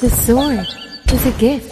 The sword is a gift.